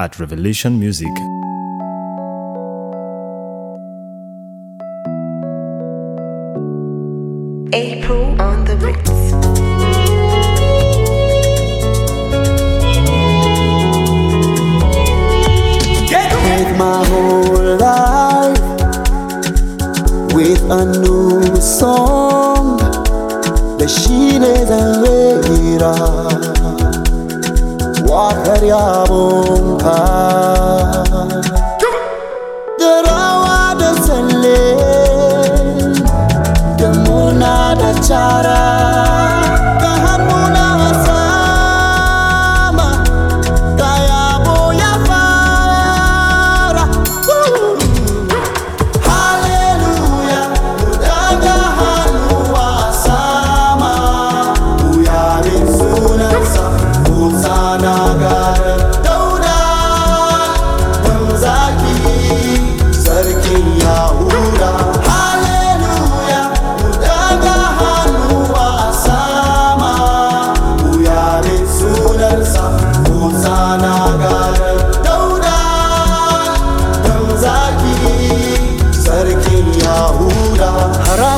at Revelation Music. April on the mix. with my whole life with a new song. The shinezalera wakaryabonka da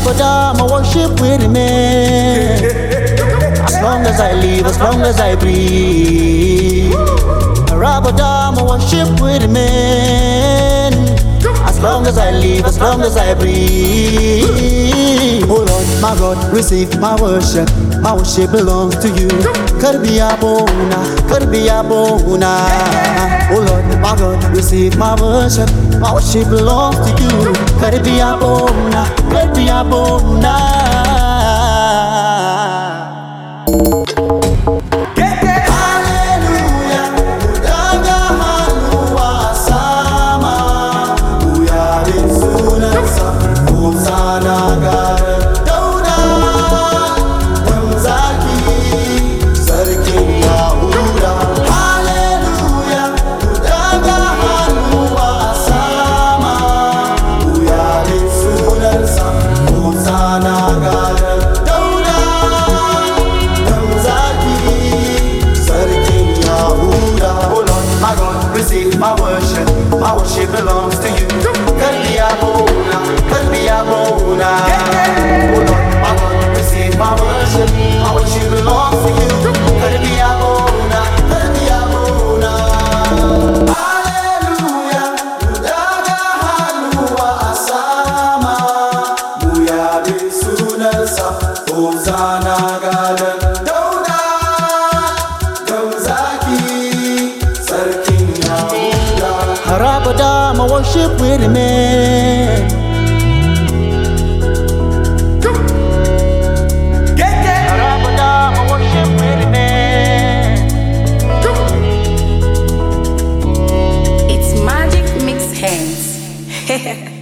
harabada my worship with me as long as i live as long as i breathe. Harabada my worship with me as long as i live as long as i breathe. Oh lord my god receive my worship. My worship belongs to you. Karbiya bona karbiya bona oh lord my god receive my worship my worship belongs to you karbiya bona karbiya bona Hallelujah, mudaga hannuwa sama, muyabe sunansa, worship. My worship belongs to you. Kalbi abona, kalbi abona. Oh Lord, my God, my worship with me. Harabada, my worship with eh. me. It's Magic Mix Hands.